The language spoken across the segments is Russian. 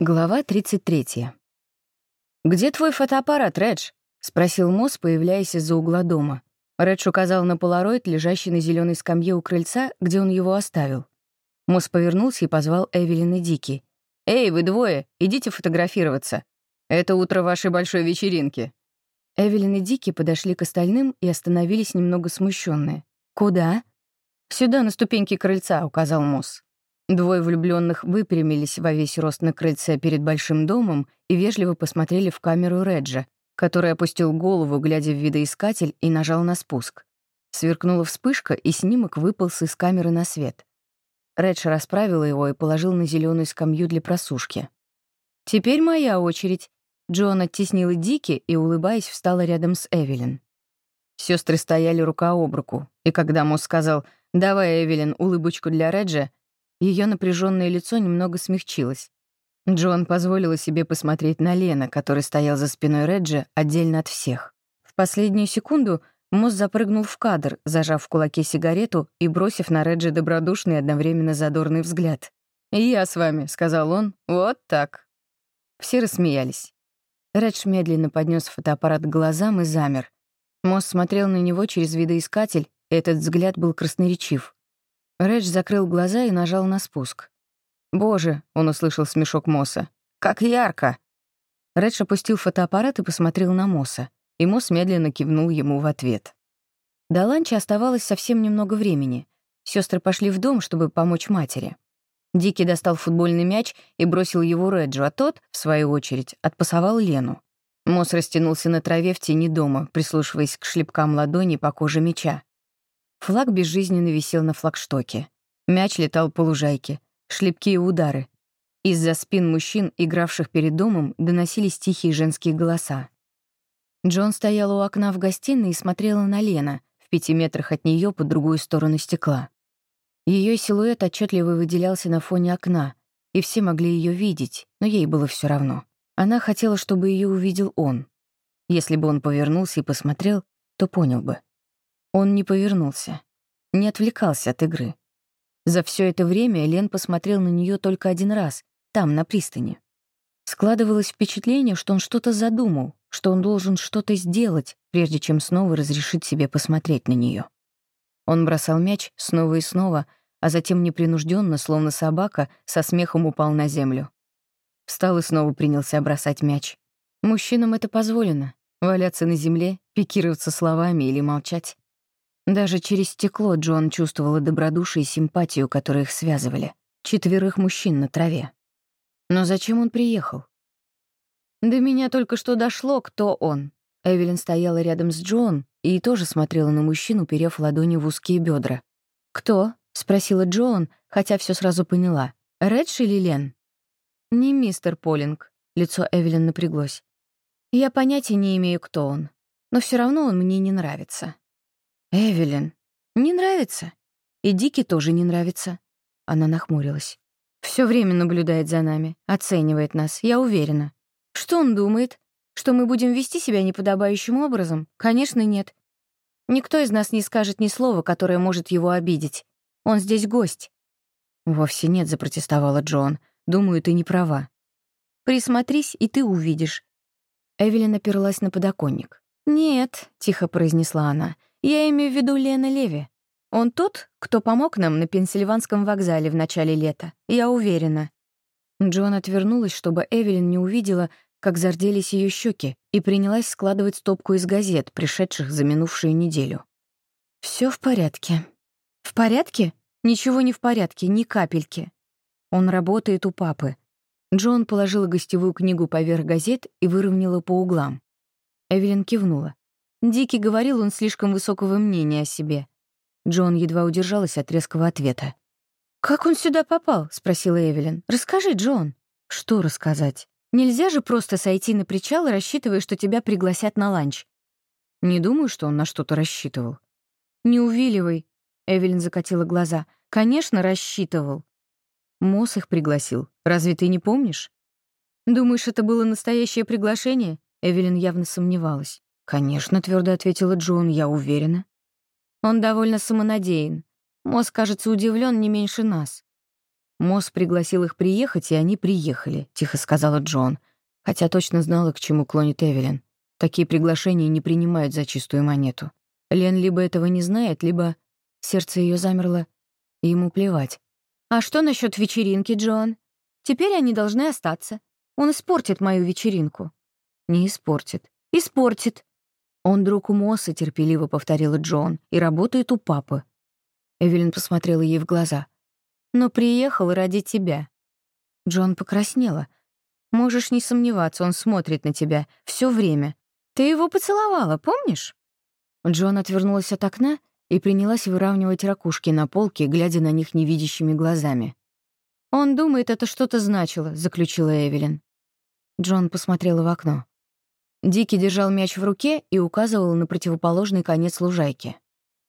Глава 33. «Где твой фотоаппарат, Редж?» — спросил Мосс, появляясь из-за угла дома. Редж указал на полароид, лежащий на зеленой скамье у крыльца, где он его оставил. Мосс повернулся и позвал Эвелин и Дики. «Эй, вы двое, идите фотографироваться. Это утро вашей большой вечеринки». Эвелин и Дики подошли к остальным и остановились немного смущенные. «Куда?» «Сюда, на ступеньки крыльца», — указал Мосс. Двое влюбленных выпрямились во весь рост на крыльце перед большим домом и вежливо посмотрели в камеру Реджа, который опустил голову, глядя в видоискатель, и нажал на спуск. Сверкнула вспышка, и снимок выполз из камеры на свет. Редж расправил его и положил на зеленую скамью для просушки. «Теперь моя очередь». Джон оттеснила Дики и, улыбаясь, встала рядом с Эвелин. Сестры стояли рука об руку, и когда Мосс сказал «Давай, Эвелин, улыбочку для Реджа», ее напряженное лицо немного смягчилось. Джон позволила себе посмотреть на Лена, который стоял за спиной Реджи отдельно от всех. В последнюю секунду Мосс запрыгнул в кадр, зажав в кулаке сигарету и бросив на Реджи добродушный и одновременно задорный взгляд. «Я с вами», — сказал он, — «вот так». Все рассмеялись. Редж медленно поднес фотоаппарат к глазам и замер. Мосс смотрел на него через видоискатель, и этот взгляд был красноречив. Редж закрыл глаза и нажал на спуск. «Боже!» — он услышал смешок Мосса. «Как ярко!» Редж опустил фотоаппарат и посмотрел на Мосса, и Мосс медленно кивнул ему в ответ. До ланча оставалось совсем немного времени. Сестры пошли в дом, чтобы помочь матери. Дикий достал футбольный мяч и бросил его Реджу, а тот, в свою очередь, отпасовал Лену. Мосс растянулся на траве в тени дома, прислушиваясь к шлепкам ладони по коже мяча. Флаг безжизненно висел на флагштоке. Мяч летал по лужайке. Шлепки и удары. Из-за спин мужчин, игравших перед домом, доносились тихие женские голоса. Джон стояла у окна в гостиной и смотрела на Лена, в пяти метрах от нее по другую сторону стекла. Ее силуэт отчетливо выделялся на фоне окна, и все могли ее видеть, но ей было все равно. Она хотела, чтобы ее увидел он. Если бы он повернулся и посмотрел, то понял бы. Он не повернулся, не отвлекался от игры. За все это время Лен посмотрел на нее только один раз, там, на пристани. Складывалось впечатление, что он что-то задумал, что он должен что-то сделать, прежде чем снова разрешить себе посмотреть на нее. Он бросал мяч снова и снова, а затем непринужденно, словно собака, со смехом упал на землю. Встал и снова принялся бросать мяч. Мужчинам это позволено — валяться на земле, пикироваться словами или молчать. Даже через стекло Джон чувствовала добродушие и симпатию, которые их связывали. Четверых мужчин на траве. Но зачем он приехал? До меня только что дошло, кто он. Эвелин стояла рядом с Джон и тоже смотрела на мужчину, перев ладони в узкие бедра. «Кто?» — спросила Джон, хотя все сразу поняла. «Редж или Лен?» «Не мистер Полинг», — лицо Эвелин напряглось. «Я понятия не имею, кто он, но все равно он мне не нравится. «Эвелин, не нравится?» «И Дики тоже не нравится». Она нахмурилась. Все время наблюдает за нами, оценивает нас, я уверена. Что он думает? Что мы будем вести себя неподобающим образом? Конечно, нет. Никто из нас не скажет ни слова, которое может его обидеть. Он здесь гость». «Вовсе нет», — запротестовала Джон. «Думаю, ты не права». «Присмотрись, и ты увидишь». Эвелин оперлась на подоконник. «Нет», — тихо произнесла она, — я имею в виду Лена Леви. Он тот, кто помог нам на Пенсильванском вокзале в начале лета, я уверена». Джон отвернулась, чтобы Эвелин не увидела, как зарделись ее щеки, и принялась складывать стопку из газет, пришедших за минувшую неделю. Все в порядке». «В порядке? Ничего не в порядке, ни капельки. Он работает у папы». Джон положила гостевую книгу поверх газет и выровняла по углам. Эвелин кивнула. Дикий говорил он слишком высокого мнения о себе. Джон едва удержалась от резкого ответа. «Как он сюда попал?» — спросила Эвелин. «Расскажи, Джон». «Что рассказать? Нельзя же просто сойти на причал, рассчитывая, что тебя пригласят на ланч». Не думаю, что он на что-то рассчитывал. «Не увиливай», — Эвелин закатила глаза. «Конечно, рассчитывал». Мосс их пригласил. Разве ты не помнишь? Думаешь, это было настоящее приглашение? Эвелин явно сомневалась. «Конечно», — твердо ответила Джон, — «я уверена». Он довольно самонадеян. Мозг, кажется, удивлен не меньше нас. Мосс пригласил их приехать, и они приехали», — тихо сказала Джон, хотя точно знала, к чему клонит Эвелин. Такие приглашения не принимают за чистую монету. Лен либо этого не знает, либо сердце ее замерло, и ему плевать. «А что насчет вечеринки, Джон? Теперь они должны остаться. Он испортит мою вечеринку». «Не испортит. Испортит». «Он друг у Мосса», — терпеливо повторила Джон, «и работает у папы». Эвелин посмотрела ей в глаза. «Но приехал ради тебя». Джон покраснела. «Можешь не сомневаться, он смотрит на тебя все время. Ты его поцеловала, помнишь?» Джон отвернулась от окна и принялась выравнивать ракушки на полке, глядя на них невидящими глазами. «Он думает, это что-то значило», — заключила Эвелин. Джон посмотрела в окно. Дики держал мяч в руке и указывал на противоположный конец лужайки.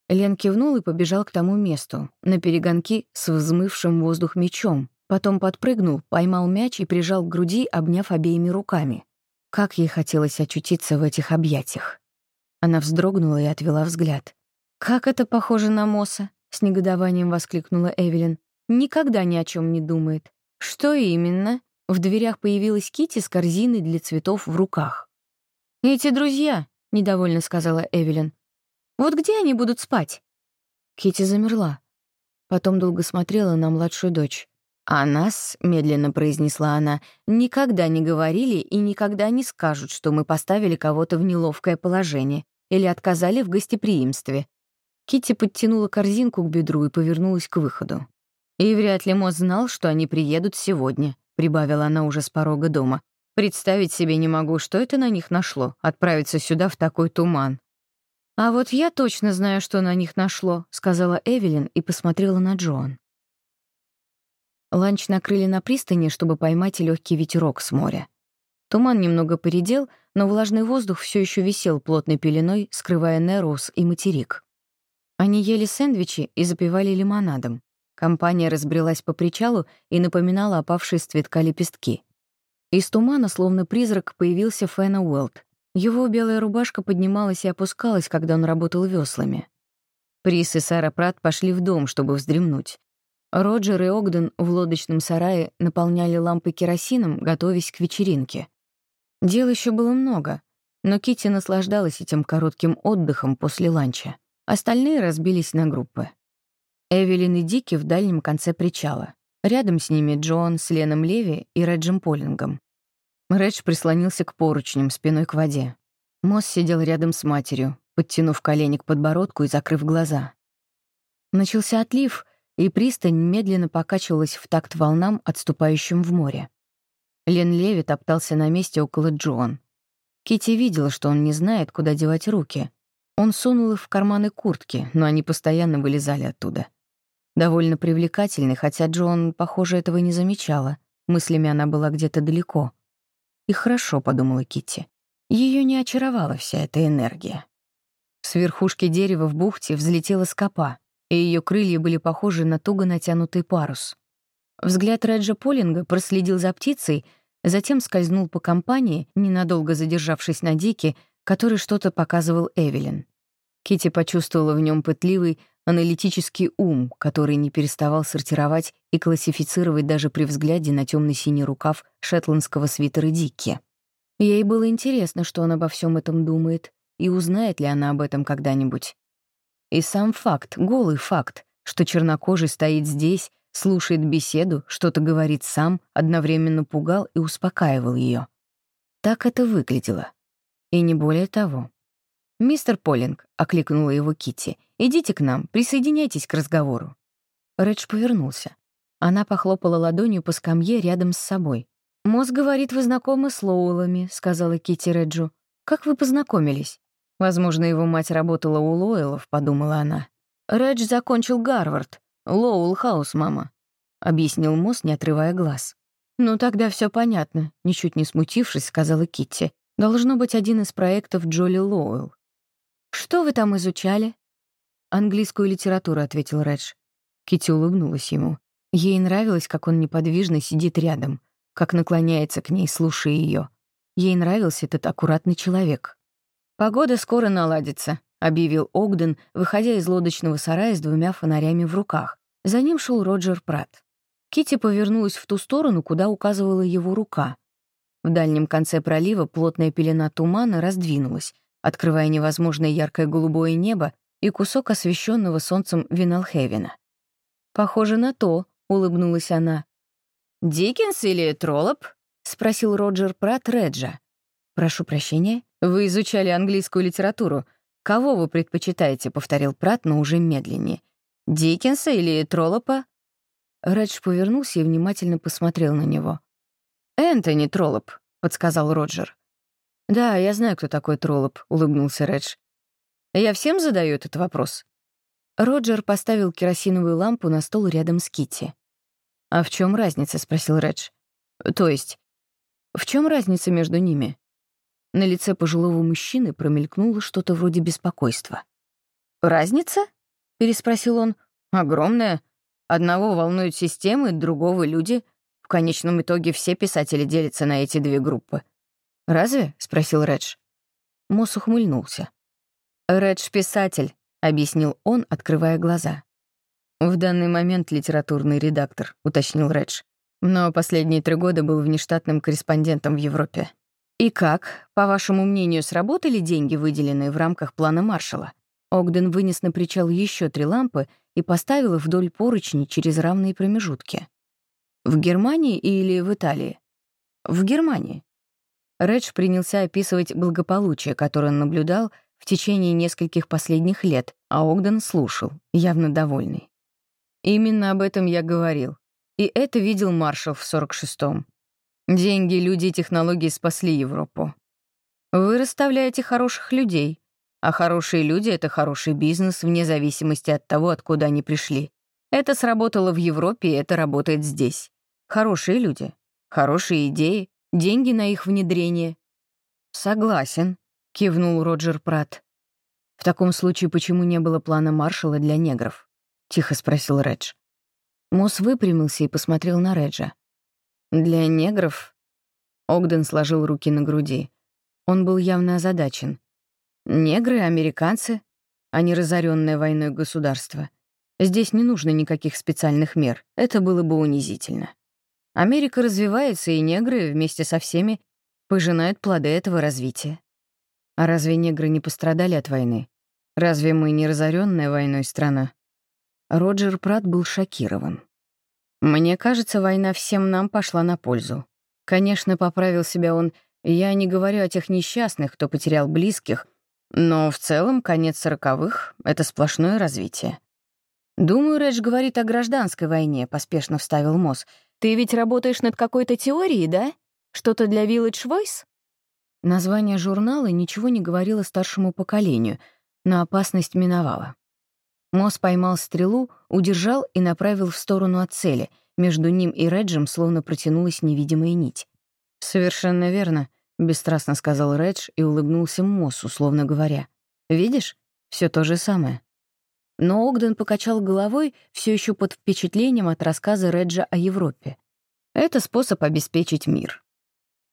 Лен кивнул и побежал к тому месту, на перегонки с взмывшим воздух мячом. Потом подпрыгнул, поймал мяч и прижал к груди, обняв обеими руками. Как ей хотелось очутиться в этих объятиях. Она вздрогнула и отвела взгляд. «Как это похоже на Мосса!» — с негодованием воскликнула Эвелин. «Никогда ни о чем не думает». «Что именно?» В дверях появилась Кити с корзиной для цветов в руках. «Эти друзья», — недовольно сказала Эвелин. «Вот где они будут спать?» Кити замерла. Потом долго смотрела на младшую дочь. «О нас», — медленно произнесла она, — «никогда не говорили и никогда не скажут, что мы поставили кого-то в неловкое положение или отказали в гостеприимстве». Кити подтянула корзинку к бедру и повернулась к выходу. «И вряд ли Мо знал, что они приедут сегодня», — прибавила она уже с порога дома. «Представить себе не могу, что это на них нашло, отправиться сюда в такой туман». «А вот я точно знаю, что на них нашло», — сказала Эвелин и посмотрела на Джоан. Ланч накрыли на пристани, чтобы поймать легкий ветерок с моря. Туман немного поредел, но влажный воздух все еще висел плотной пеленой, скрывая Нерус и материк. Они ели сэндвичи и запивали лимонадом. Компания разбрелась по причалу и напоминала опавшие с цветка лепестки. Из тумана, словно призрак, появился Фэна Уэлт. Его белая рубашка поднималась и опускалась, когда он работал веслами. Прис и Сара Прат пошли в дом, чтобы вздремнуть. Роджер и Огден в лодочном сарае наполняли лампы керосином, готовясь к вечеринке. Дел еще было много, но Кити наслаждалась этим коротким отдыхом после ланча. Остальные разбились на группы. Эвелин и Дики в дальнем конце причала. Рядом с ними Джон с Леном Леви и Реджем Полингом. Редж прислонился к поручням, спиной к воде. Мосс сидел рядом с матерью, подтянув колени к подбородку и закрыв глаза. Начался отлив, и пристань медленно покачивалась в такт волнам, отступающим в море. Лен Леви топтался на месте около Джоан. Кити видела, что он не знает, куда девать руки. Он сунул их в карманы куртки, но они постоянно вылезали оттуда. Довольно привлекательный, хотя Джоан, похоже, этого не замечала. Мыслями она была где-то далеко. И хорошо, подумала Кити. Ее не очаровала вся эта энергия. С верхушки дерева в бухте взлетела скопа и ее крылья были похожи на туго натянутый парус. Взгляд Реджа Полинга проследил за птицей, затем скользнул по компании, ненадолго задержавшись на Дике, который что-то показывал Эвелин. Кити почувствовала в нем пытливый, аналитический ум, который не переставал сортировать и классифицировать даже при взгляде на темно синий рукав шотландского свитера Дикки. Ей было интересно, что он обо всем этом думает, и узнает ли она об этом когда-нибудь. И сам факт, голый факт, что чернокожий стоит здесь, слушает беседу, что-то говорит сам, одновременно пугал и успокаивал ее. Так это выглядело. И не более того. «Мистер Полинг», — окликнула его Кити, идите к нам, присоединяйтесь к разговору». Редж повернулся. Она похлопала ладонью по скамье рядом с собой. «Мозг говорит, вы знакомы с Лоулами», — сказала Кити Реджу. «Как вы познакомились?» Возможно, его мать работала у Лоэлов, подумала она. Редж закончил Гарвард. Лоул Хаус, мама, объяснил Мосс, не отрывая глаз. Ну тогда все понятно, ничуть не смутившись, сказала Китти. Должно быть один из проектов Джоли Лоуэлл. Что вы там изучали? Английскую литературу, ответил Редж. Китти улыбнулась ему. Ей нравилось, как он неподвижно сидит рядом, как наклоняется к ней, слушая ее. Ей нравился этот аккуратный человек. «Погода скоро наладится», — объявил Огден, выходя из лодочного сарая с двумя фонарями в руках. За ним шел Роджер Пратт. Кити повернулась в ту сторону, куда указывала его рука. В дальнем конце пролива плотная пелена тумана раздвинулась, открывая невозможное яркое голубое небо и кусок освещенного солнцем Виналхевена. «Похоже на то», — улыбнулась она. «Диккенс или Троллоп?» — спросил Роджер Пратт Реджа. «Прошу прощения, вы изучали английскую литературу. Кого вы предпочитаете?» — повторил Пратт, но уже медленнее. «Диккенса или Троллопа?» Редж повернулся и внимательно посмотрел на него. «Энтони Троллоп», — подсказал Роджер. «Да, я знаю, кто такой Троллоп», — улыбнулся Редж. «Я всем задаю этот вопрос?» Роджер поставил керосиновую лампу на стол рядом с Китти. «А в чем разница?» — спросил Редж. «То есть, в чем разница между ними?» На лице пожилого мужчины промелькнуло что-то вроде беспокойства. «Разница?» — переспросил он. «Огромная. Одного волнуют системы, другого — люди. В конечном итоге все писатели делятся на эти две группы». «Разве?» — спросил Редж. Мосс ухмыльнулся. «Редж — писатель», — объяснил он, открывая глаза. «В данный момент литературный редактор», — уточнил Редж. «Но последние три года был внештатным корреспондентом в Европе». «И как, по вашему мнению, сработали деньги, выделенные в рамках плана Маршалла?» Огден вынес на причал еще три лампы и поставил их вдоль поручней через равные промежутки. «В Германии или в Италии?» «В Германии». Редж принялся описывать благополучие, которое он наблюдал в течение нескольких последних лет, а Огден слушал, явно довольный. «Именно об этом я говорил. И это видел маршал в 46-м. Деньги, люди и технологии спасли Европу. Вы расставляете хороших людей, а хорошие люди — это хороший бизнес, вне зависимости от того, откуда они пришли. Это сработало в Европе, и это работает здесь. Хорошие люди, хорошие идеи, деньги на их внедрение. «Согласен», — кивнул Роджер Пратт. «В таком случае почему не было плана Маршалла для негров?» — тихо спросил Редж. Мосс выпрямился и посмотрел на Реджа. Для негров... Огден сложил руки на груди. Он был явно озадачен. Негры, американцы, а не разоренное войной государство. Здесь не нужно никаких специальных мер. Это было бы унизительно. Америка развивается, и негры вместе со всеми пожинают плоды этого развития. А разве негры не пострадали от войны? Разве мы не разоренная войной страна? Роджер Пратт был шокирован. Мне кажется, война всем нам пошла на пользу. Конечно, поправил себя он, я не говорю о тех несчастных, кто потерял близких, но в целом конец сороковых — это сплошное развитие. «Думаю, Редж говорит о гражданской войне», — поспешно вставил Мосс. «Ты ведь работаешь над какой-то теорией, да? Что-то для Village Voice?» Название журнала ничего не говорило старшему поколению, но опасность миновала. Мосс поймал стрелу, удержал и направил в сторону от цели. Между ним и Реджем словно протянулась невидимая нить. «Совершенно верно», — бесстрастно сказал Редж и улыбнулся Моссу, словно говоря. «Видишь? все то же самое». Но Огден покачал головой, все еще под впечатлением от рассказа Реджа о Европе. «Это способ обеспечить мир».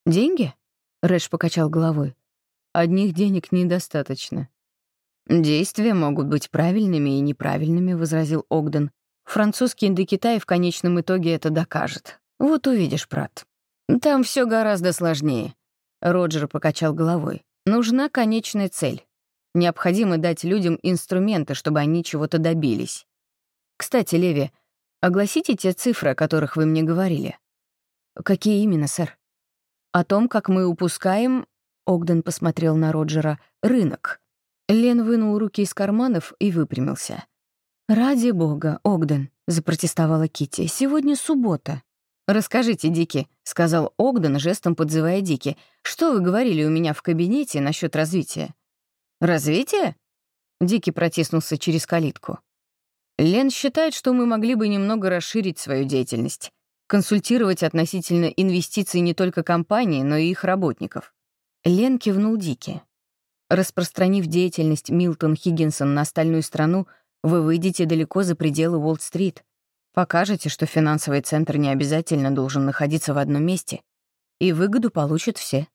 «Деньги?» — Редж покачал головой. «Одних денег недостаточно. «Действия могут быть правильными и неправильными», — возразил Огден. «Французский Индокитай в конечном итоге это докажет. Вот увидишь, брат. Там все гораздо сложнее». Роджер покачал головой. «Нужна конечная цель. Необходимо дать людям инструменты, чтобы они чего-то добились. Кстати, Леви, огласите те цифры, о которых вы мне говорили». «Какие именно, сэр?» «О том, как мы упускаем...» Огден посмотрел на Роджера. «Рынок. Лен вынул руки из карманов и выпрямился. «Ради бога, Огден», — запротестовала Кити. «Сегодня суббота». «Расскажите, Дики», — сказал Огден, жестом подзывая Дики. «Что вы говорили у меня в кабинете насчет развития?» «Развитие?» Дики протиснулся через калитку. «Лен считает, что мы могли бы немного расширить свою деятельность, консультировать относительно инвестиций не только компании, но и их работников». Лен кивнул Дики. Распространив деятельность Милтон Хиггинсон на остальную страну, вы выйдете далеко за пределы Уолл-стрит. Покажете, что финансовый центр не обязательно должен находиться в одном месте. И выгоду получат все.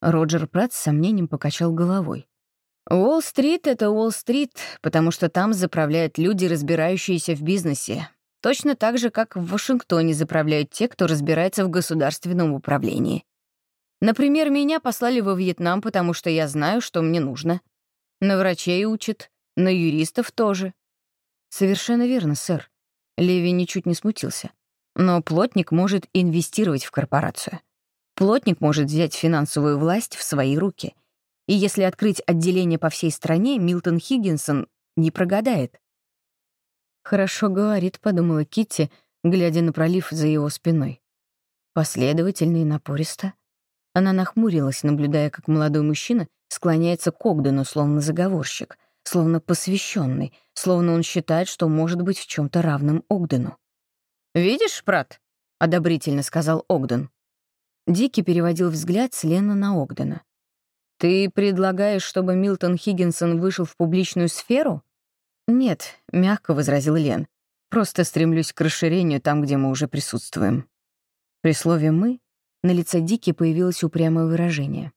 Роджер Пратт с сомнением покачал головой. Уолл-стрит — это Уолл-стрит, потому что там заправляют люди, разбирающиеся в бизнесе. точно так же, как в Вашингтоне заправляют те, кто разбирается в государственном управлении. Например, меня послали во Вьетнам, потому что я знаю, что мне нужно. На врачей учат, на юристов тоже. Совершенно верно, сэр. Леви ничуть не смутился. Но плотник может инвестировать в корпорацию. Плотник может взять финансовую власть в свои руки. И если открыть отделение по всей стране, Милтон Хиггинсон не прогадает. «Хорошо говорит», — подумала Китти, глядя на пролив за его спиной. Последовательно и напористо. Она нахмурилась, наблюдая, как молодой мужчина склоняется к Огдену, словно заговорщик, словно посвященный, словно он считает, что может быть в чем то равным Огдену. «Видишь, брат?» — одобрительно сказал Огден. Дики переводил взгляд с Лена на Огдена. «Ты предлагаешь, чтобы Милтон Хиггинсон вышел в публичную сферу?» «Нет», — мягко возразил Лен. «Просто стремлюсь к расширению там, где мы уже присутствуем». При слове «мы» на лице Дики появилось упрямое выражение.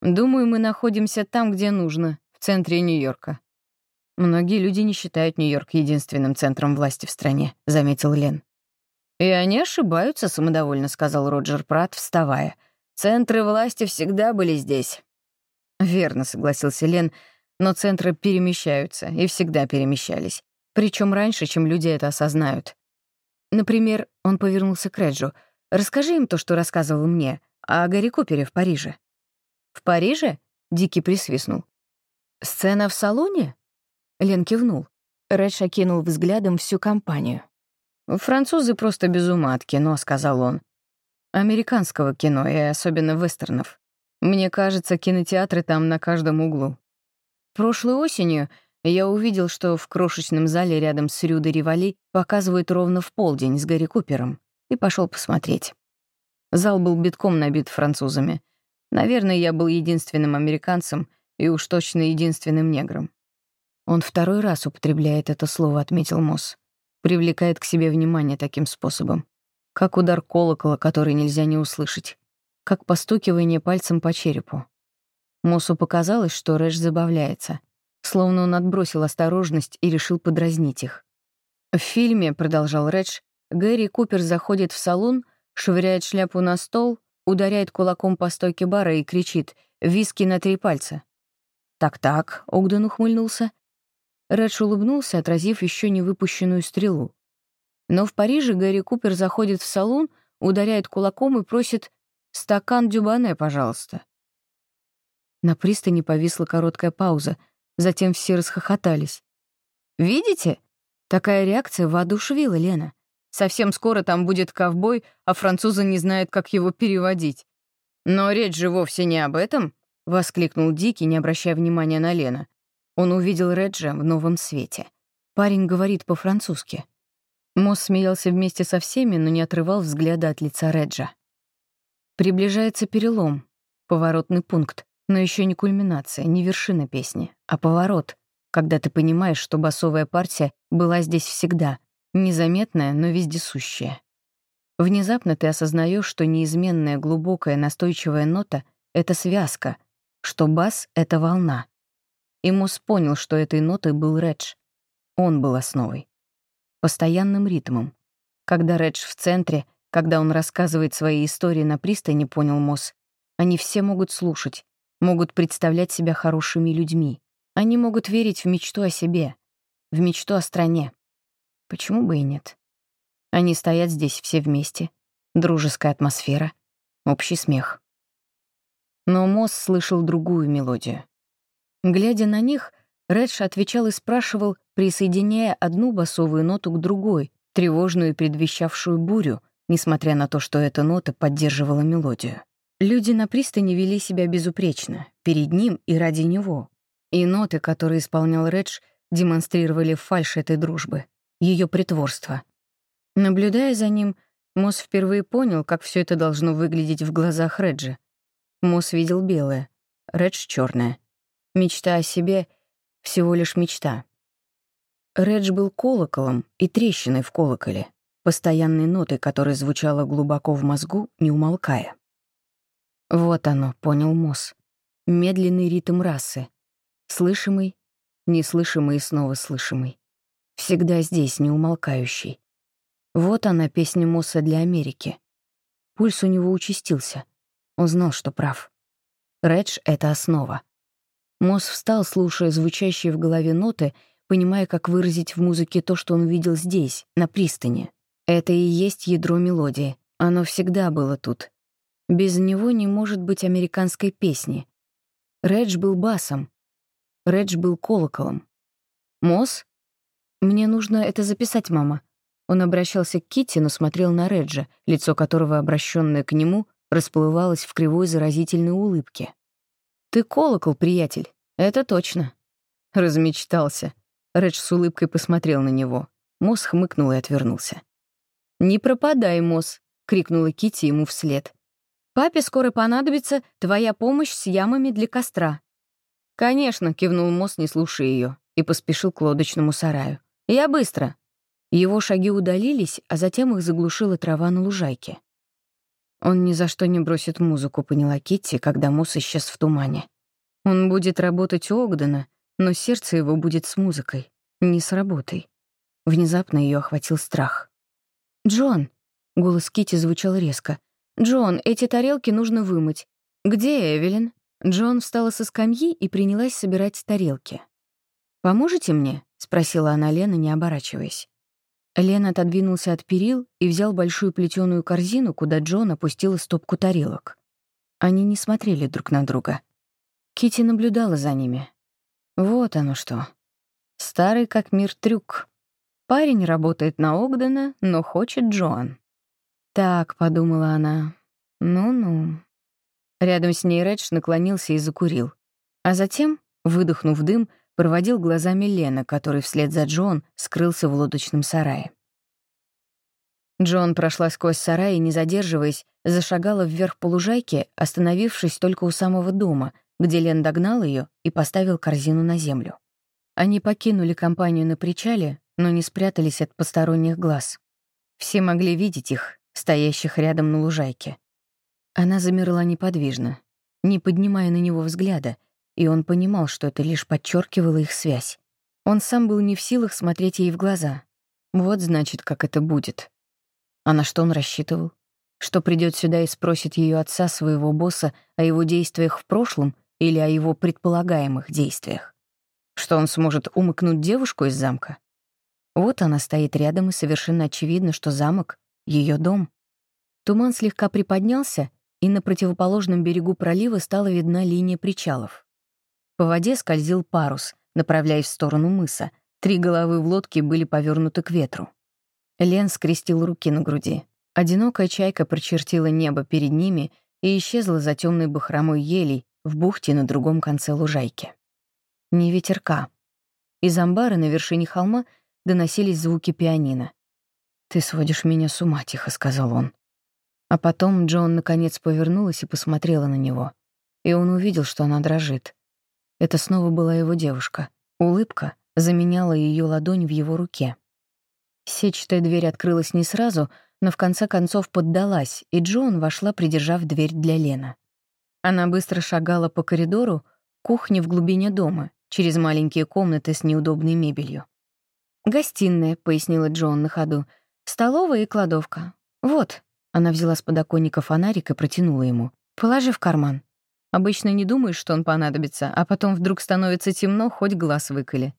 «Думаю, мы находимся там, где нужно, в центре Нью-Йорка». «Многие люди не считают Нью-Йорк единственным центром власти в стране», — заметил Лен. «И они ошибаются», — самодовольно сказал Роджер Пратт, вставая. «Центры власти всегда были здесь». «Верно», — согласился Лен, — но центры перемещаются и всегда перемещались. Причем раньше, чем люди это осознают. Например, он повернулся к Реджу. «Расскажи им то, что рассказывал мне, о Гарри Купере в Париже». «В Париже?» — Дикий присвистнул. «Сцена в салоне?» Лен кивнул. Редж окинул взглядом всю компанию. «Французы просто без ума от кино», — сказал он. «Американского кино, и особенно вестернов. Мне кажется, кинотеатры там на каждом углу. Прошлой осенью я увидел, что в крошечном зале рядом с Рю де Ривали показывают ровно в полдень с Гарри Купером, и пошел посмотреть. Зал был битком набит французами. Наверное, я был единственным американцем и уж точно единственным негром. Он второй раз употребляет это слово, отметил Мосс. Привлекает к себе внимание таким способом. Как удар колокола, который нельзя не услышать. Как постукивание пальцем по черепу. Мосу показалось, что Рэш забавляется, словно он отбросил осторожность и решил подразнить их. В фильме, продолжал Редж, Гэри Купер заходит в салон, швыряет шляпу на стол, ударяет кулаком по стойке бара и кричит «Виски на три пальца». «Так-так», — Огден ухмыльнулся. Редж улыбнулся, отразив еще не выпущенную стрелу. Но в Париже Гэри Купер заходит в салон, ударяет кулаком и просит «Стакан дюбане, пожалуйста». На пристани повисла короткая пауза, затем все расхохотались. «Видите?» Такая реакция воодушевила Лена. Совсем скоро там будет ковбой, а французы не знают, как его переводить. «Но речь же вовсе не об этом», — воскликнул Дики, не обращая внимания на Лена. Он увидел Реджа в новом свете. Парень говорит по-французски. Мосс смеялся вместе со всеми, но не отрывал взгляда от лица Реджа. Приближается перелом, поворотный пункт. Но еще не кульминация, не вершина песни, а поворот, когда ты понимаешь, что басовая партия была здесь всегда, незаметная, но вездесущая. Внезапно ты осознаешь, что неизменная, глубокая, настойчивая нота — это связка, что бас — это волна. И Мосс понял, что этой нотой был Редж. Он был основой. Постоянным ритмом. Когда Редж в центре, когда он рассказывает свои истории на пристани, понял Мосс, они все могут слушать, могут представлять себя хорошими людьми. Они могут верить в мечту о себе, в мечту о стране. Почему бы и нет? Они стоят здесь все вместе. Дружеская атмосфера, общий смех. Но Мосс слышал другую мелодию. Глядя на них, Редж отвечал и спрашивал, присоединяя одну басовую ноту к другой, тревожную и предвещавшую бурю, несмотря на то, что эта нота поддерживала мелодию. Люди на пристани вели себя безупречно, перед ним и ради него. И ноты, которые исполнял Редж, демонстрировали фальшь этой дружбы, ее притворство. Наблюдая за ним, Мосс впервые понял, как все это должно выглядеть в глазах Реджа. Мосс видел белое, Редж — черное. Мечта о себе — всего лишь мечта. Редж был колоколом и трещиной в колоколе, постоянной нотой, которая звучала глубоко в мозгу, не умолкая. Вот оно, понял Мосс. Медленный ритм расы. Слышимый, неслышимый и снова слышимый. Всегда здесь, неумолкающий. Вот она, песня Мосса для Америки. Пульс у него участился. Он знал, что прав. Редж — это основа. Мосс встал, слушая звучащие в голове ноты, понимая, как выразить в музыке то, что он видел здесь, на пристани. Это и есть ядро мелодии. Оно всегда было тут. Без него не может быть американской песни. Редж был басом. Редж был колоколом. Мосс? Мне нужно это записать, мама. Он обращался к Китти, но смотрел на Реджа, лицо которого, обращенное к нему, расплывалось в кривой заразительной улыбке. «Ты колокол, приятель, это точно». Размечтался. Редж с улыбкой посмотрел на него. Мосс хмыкнул и отвернулся. «Не пропадай, Мосс!» — крикнула Кити ему вслед. «Папе скоро понадобится твоя помощь с ямами для костра». «Конечно», — кивнул Мосс, не слушая ее, и поспешил к лодочному сараю. «Я быстро». Его шаги удалились, а затем их заглушила трава на лужайке. Он ни за что не бросит музыку, поняла Китти, когда Мосс исчез в тумане. Он будет работать у Огдена, но сердце его будет с музыкой, не с работой. Внезапно ее охватил страх. «Джон!» — голос Кити звучал резко. «Джон, эти тарелки нужно вымыть. Где Эвелин?» Джон встала со скамьи и принялась собирать тарелки. «Поможете мне?» — спросила она Лена, не оборачиваясь. Лен отодвинулся от перил и взял большую плетеную корзину, куда Джон опустила стопку тарелок. Они не смотрели друг на друга. Кити наблюдала за ними. Вот оно что. Старый как мир трюк. Парень работает на Огдена, но хочет Джоан. «Так», — подумала она, — «ну-ну». Рядом с ней Редж наклонился и закурил. А затем, выдохнув дым, проводил глазами Лена, который вслед за Джон скрылся в лодочном сарае. Джон прошла сквозь сарай и, не задерживаясь, зашагала вверх по лужайке, остановившись только у самого дома, где Лен догнал ее и поставил корзину на землю. Они покинули компанию на причале, но не спрятались от посторонних глаз. Все могли видеть их, стоящих рядом на лужайке. Она замерла неподвижно, не поднимая на него взгляда, и он понимал, что это лишь подчеркивало их связь. Он сам был не в силах смотреть ей в глаза. Вот значит, как это будет. А на что он рассчитывал? Что придет сюда и спросит ее отца, своего босса, о его действиях в прошлом или о его предполагаемых действиях? Что он сможет умыкнуть девушку из замка? Вот она стоит рядом, и совершенно очевидно, что замок — ее дом. Туман слегка приподнялся, и на противоположном берегу пролива стала видна линия причалов. По воде скользил парус, направляясь в сторону мыса. Три головы в лодке были повернуты к ветру. Лен скрестил руки на груди. Одинокая чайка прочертила небо перед ними и исчезла за темной бахромой елей в бухте на другом конце лужайки. Не ветерка. Из амбара на вершине холма доносились звуки пианино. «Ты сводишь меня с ума», — тихо сказал он. А потом Джон наконец повернулась и посмотрела на него. И он увидел, что она дрожит. Это снова была его девушка. Улыбка заменяла ее ладонь в его руке. Сетчатая дверь открылась не сразу, но в конце концов поддалась, и Джон вошла, придержав дверь для Лена. Она быстро шагала по коридору, кухне в глубине дома, через маленькие комнаты с неудобной мебелью. «Гостиная», — пояснила Джон на ходу, — «столовая и кладовка. Вот». Она взяла с подоконника фонарик и протянула ему. «Положи в карман». Обычно не думаешь, что он понадобится, а потом вдруг становится темно, хоть глаз выколи.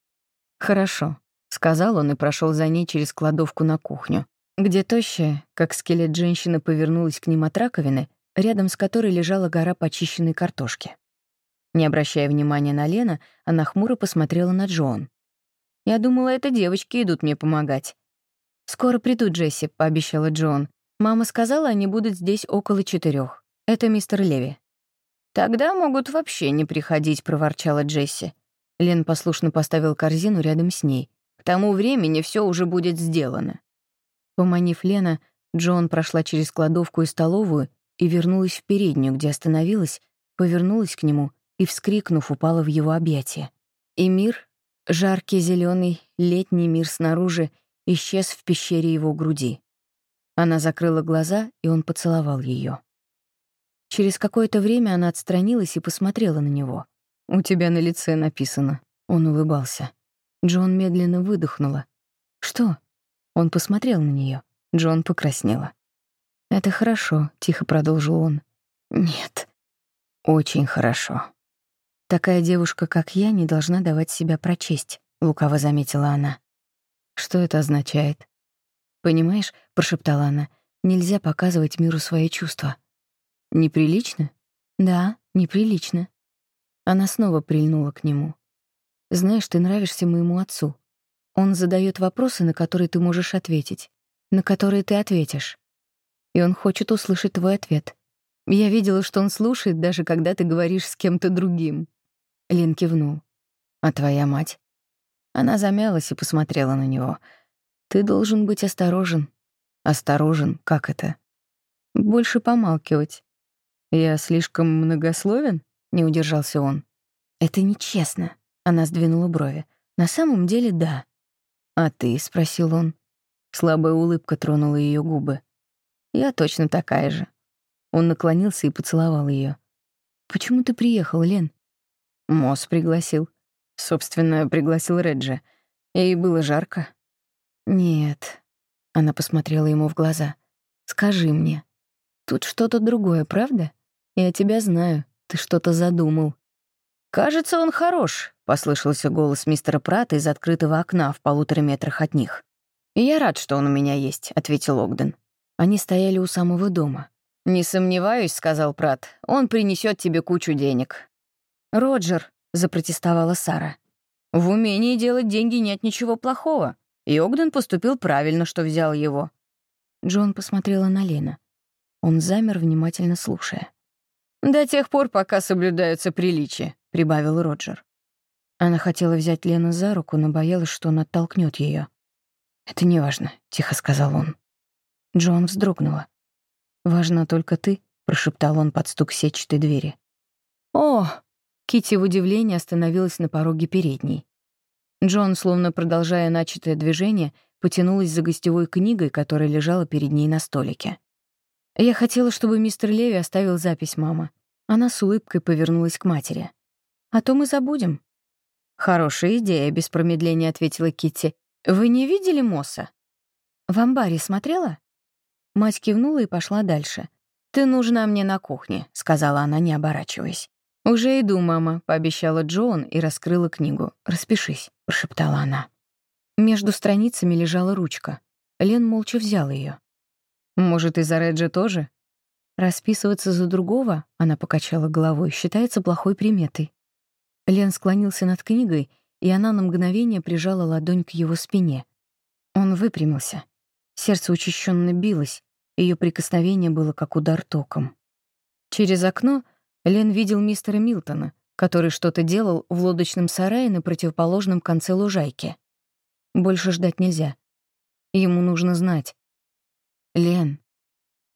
«Хорошо», — сказал он и прошел за ней через кладовку на кухню, где тощая, как скелет женщины, повернулась к ним от раковины, рядом с которой лежала гора почищенной картошки. Не обращая внимания на Лена, она хмуро посмотрела на Джон. «Я думала, это девочки идут мне помогать». «Скоро придут, Джесси», — пообещала Джон. «Мама сказала, они будут здесь около четырех. Это мистер Леви». «Тогда могут вообще не приходить», — проворчала Джесси. Лен послушно поставил корзину рядом с ней. «К тому времени все уже будет сделано». Поманив Лена, Джон прошла через кладовку и столовую и вернулась в переднюю, где остановилась, повернулась к нему и, вскрикнув, упала в его объятия. И мир, жаркий зеленый летний мир снаружи, исчез в пещере его груди. Она закрыла глаза, и он поцеловал ее. Через какое-то время она отстранилась и посмотрела на него. «У тебя на лице написано». Он улыбался. Джон медленно выдохнула. «Что?» Он посмотрел на нее. Джон покраснела. «Это хорошо», — тихо продолжил он. «Нет, очень хорошо. Такая девушка, как я, не должна давать себя прочесть», — лукаво заметила она. «Что это означает?» «Понимаешь», — прошептала она, — «нельзя показывать миру свои чувства». «Неприлично?» «Да, неприлично». Она снова прильнула к нему. «Знаешь, ты нравишься моему отцу. Он задает вопросы, на которые ты можешь ответить, на которые ты ответишь. И он хочет услышать твой ответ. Я видела, что он слушает, даже когда ты говоришь с кем-то другим. Лен кивнул. А твоя мать? Она замялась и посмотрела на него. Ты должен быть осторожен. Осторожен, как это? Больше помалкивать. Я слишком многословен? Не удержался он. Это нечестно. Она сдвинула брови. На самом деле, да. «А ты?» — спросил он. Слабая улыбка тронула ее губы. «Я точно такая же». Он наклонился и поцеловал ее. «Почему ты приехал, Лен?» Мосс пригласил. Собственно, пригласил Реджи. Ей было жарко. «Нет». Она посмотрела ему в глаза. «Скажи мне, тут что-то другое, правда? Я тебя знаю, ты что-то задумал». «Кажется, он хорош», — послышался голос мистера Прата из открытого окна в полутора метрах от них. «Я рад, что он у меня есть», — ответил Огден. Они стояли у самого дома. «Не сомневаюсь», — сказал Прат, — «он принесет тебе кучу денег». «Роджер», — запротестовала Сара. «В умении делать деньги нет ничего плохого, и Огден поступил правильно, что взял его». Джон посмотрела на Лена. Он замер, внимательно слушая. «До тех пор, пока соблюдаются приличия», — прибавил Роджер. Она хотела взять Лену за руку, но боялась, что он оттолкнет ее. «Это не важно», — тихо сказал он. Джон вздрогнула. «Важно только ты», — прошептал он под стук сетчатой двери. «О!» — Кити в удивлении остановилась на пороге передней. Джон, словно продолжая начатое движение, потянулась за гостевой книгой, которая лежала перед ней на столике. «Я хотела, чтобы мистер Леви оставил запись, мама». Она с улыбкой повернулась к матери. «А то мы забудем». «Хорошая идея», — без промедления ответила Китти. «Вы не видели Мосса?» «В амбаре смотрела?» Мать кивнула и пошла дальше. «Ты нужна мне на кухне», — сказала она, не оборачиваясь. «Уже иду, мама», — пообещала Джоан и раскрыла книгу. «Распишись», — прошептала она. Между страницами лежала ручка. Лен молча взял ее. «Может, и за Реджи тоже?» Расписываться за другого, она покачала головой, считается плохой приметой. Лен склонился над книгой, и она на мгновение прижала ладонь к его спине. Он выпрямился. Сердце учащенно билось, ее прикосновение было как удар током. Через окно Лен видел мистера Милтона, который что-то делал в лодочном сарае на противоположном конце лужайки. Больше ждать нельзя. Ему нужно знать. «Лен!»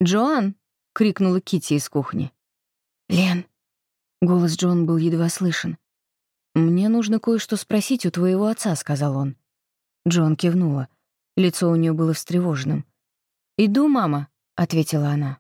«Джоан!» — крикнула Кити из кухни. «Лен!» — голос Джон был едва слышен. «Мне нужно кое-что спросить у твоего отца», — сказал он. Джон кивнула. Лицо у нее было встревоженным. «Иду, мама», — ответила она.